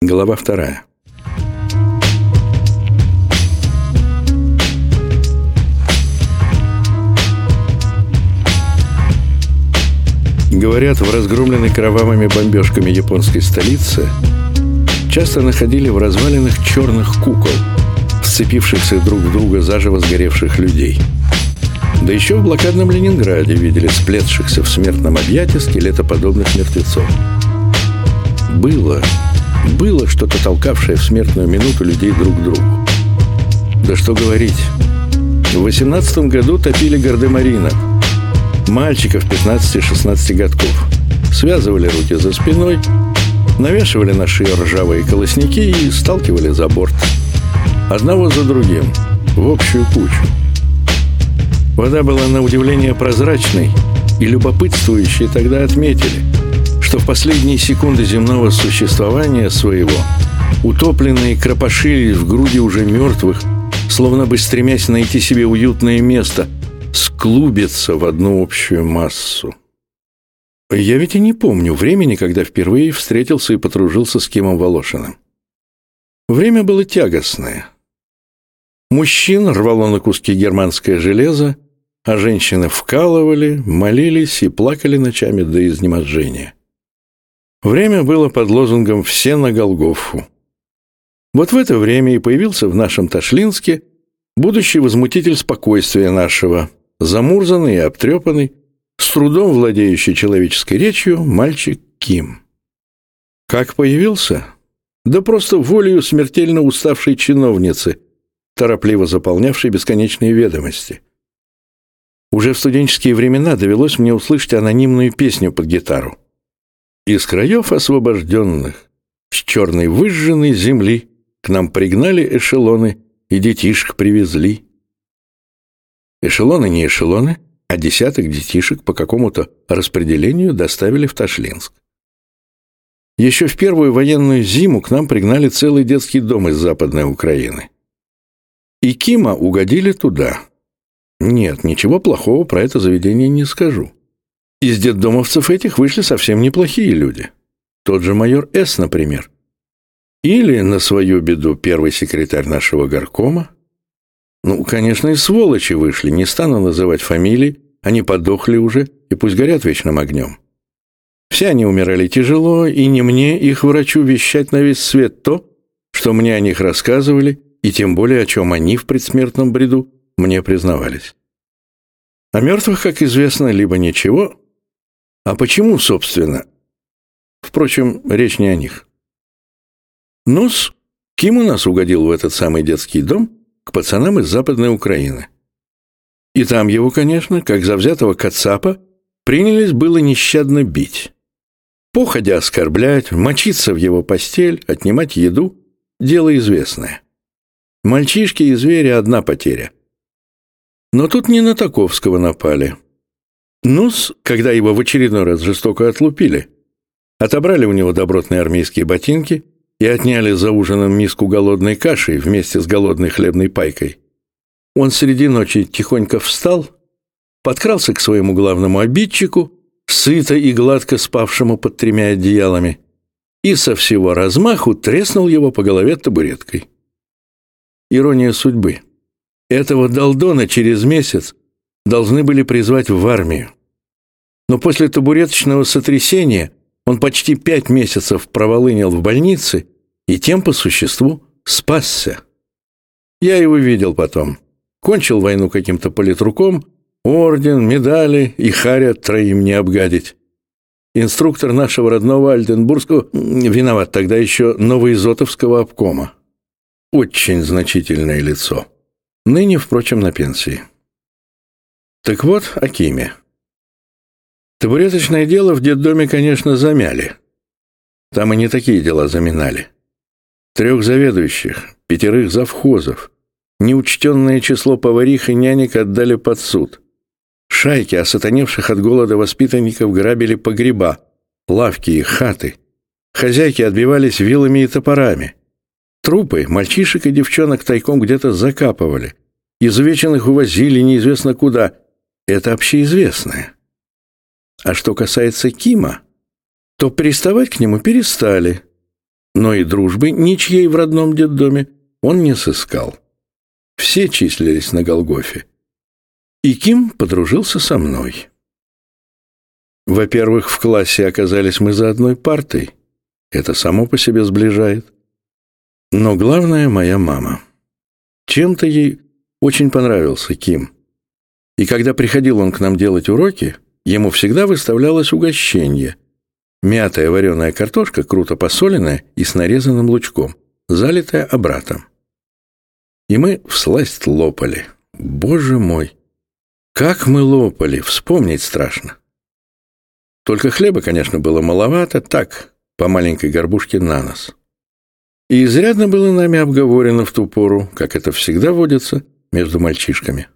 Глава вторая. Говорят, в разгромленной кровавыми бомбежками японской столице часто находили в развалинах черных кукол, сцепившихся друг в друга заживо сгоревших людей. Да еще в блокадном Ленинграде видели сплетшихся в смертном объятии скелетоподобных мертвецов. Было, было что-то толкавшее в смертную минуту людей друг к другу. Да что говорить. В 18 году топили гардемаринов. Мальчиков 15-16 годков. Связывали руки за спиной, навешивали на шею ржавые колосники и сталкивали за борт. Одного за другим, в общую кучу. Вода была на удивление прозрачной, и любопытствующие тогда отметили – что в последние секунды земного существования своего утопленные кропошились в груди уже мертвых, словно бы стремясь найти себе уютное место, склубиться в одну общую массу. Я ведь и не помню времени, когда впервые встретился и подружился с Кимом Волошиным. Время было тягостное. Мужчин рвало на куски германское железо, а женщины вкалывали, молились и плакали ночами до изнеможения. Время было под лозунгом «Все на Голгофу». Вот в это время и появился в нашем Ташлинске будущий возмутитель спокойствия нашего, замурзанный и обтрепанный, с трудом владеющий человеческой речью, мальчик Ким. Как появился? Да просто волею смертельно уставшей чиновницы, торопливо заполнявшей бесконечные ведомости. Уже в студенческие времена довелось мне услышать анонимную песню под гитару. Из краев освобожденных, с черной выжженной земли, к нам пригнали эшелоны и детишек привезли. Эшелоны не эшелоны, а десяток детишек по какому-то распределению доставили в Ташлинск. Еще в первую военную зиму к нам пригнали целый детский дом из Западной Украины. И Кима угодили туда. Нет, ничего плохого про это заведение не скажу. Из детдомовцев этих вышли совсем неплохие люди. Тот же майор С., например. Или, на свою беду, первый секретарь нашего горкома. Ну, конечно, и сволочи вышли, не стану называть фамилии, они подохли уже, и пусть горят вечным огнем. Все они умирали тяжело, и не мне, их врачу, вещать на весь свет то, что мне о них рассказывали, и тем более, о чем они в предсмертном бреду мне признавались. О мертвых, как известно, либо ничего, а почему, собственно? Впрочем, речь не о них. Нус, Ким у нас угодил в этот самый детский дом к пацанам из Западной Украины. И там его, конечно, как завзятого кацапа, принялись было нещадно бить. Походя оскорблять, мочиться в его постель, отнимать еду – дело известное. Мальчишки и звери – одна потеря. Но тут не на Таковского напали – Нус, когда его в очередной раз жестоко отлупили, отобрали у него добротные армейские ботинки и отняли за ужином миску голодной каши вместе с голодной хлебной пайкой. Он среди ночи тихонько встал, подкрался к своему главному обидчику, сыто и гладко спавшему под тремя одеялами, и со всего размаху треснул его по голове табуреткой. Ирония судьбы. Этого Долдона через месяц должны были призвать в армию. Но после табуреточного сотрясения он почти пять месяцев проволынил в больнице и тем по существу спасся. Я его видел потом. Кончил войну каким-то политруком, орден, медали и харя троим не обгадить. Инструктор нашего родного Альденбургского, виноват тогда еще Новоизотовского обкома. Очень значительное лицо. Ныне, впрочем, на пенсии. Так вот, о Киме. Табуреточное дело в детдоме, конечно, замяли. Там и не такие дела заминали. Трех заведующих, пятерых завхозов, неучтенное число поварих и нянек отдали под суд. Шайки осатаневших от голода воспитанников грабили погреба, лавки и хаты. Хозяйки отбивались вилами и топорами. Трупы мальчишек и девчонок тайком где-то закапывали. Изувеченных увозили неизвестно куда – это общеизвестное. А что касается Кима, то приставать к нему перестали. но и дружбы ничьей в родном детдоме он не сыскал. Все числились на Голгофе. И Ким подружился со мной. Во-первых, в классе оказались мы за одной партой. Это само по себе сближает. Но главное — моя мама. Чем-то ей очень понравился Ким. И когда приходил он к нам делать уроки, ему всегда выставлялось угощение. Мятая вареная картошка, круто посоленная и с нарезанным лучком, залитая обратом. И мы всласть лопали. Боже мой! Как мы лопали, вспомнить страшно. Только хлеба, конечно, было маловато, так, по маленькой горбушке на нос. И изрядно было нами обговорено в ту пору, как это всегда водится между мальчишками.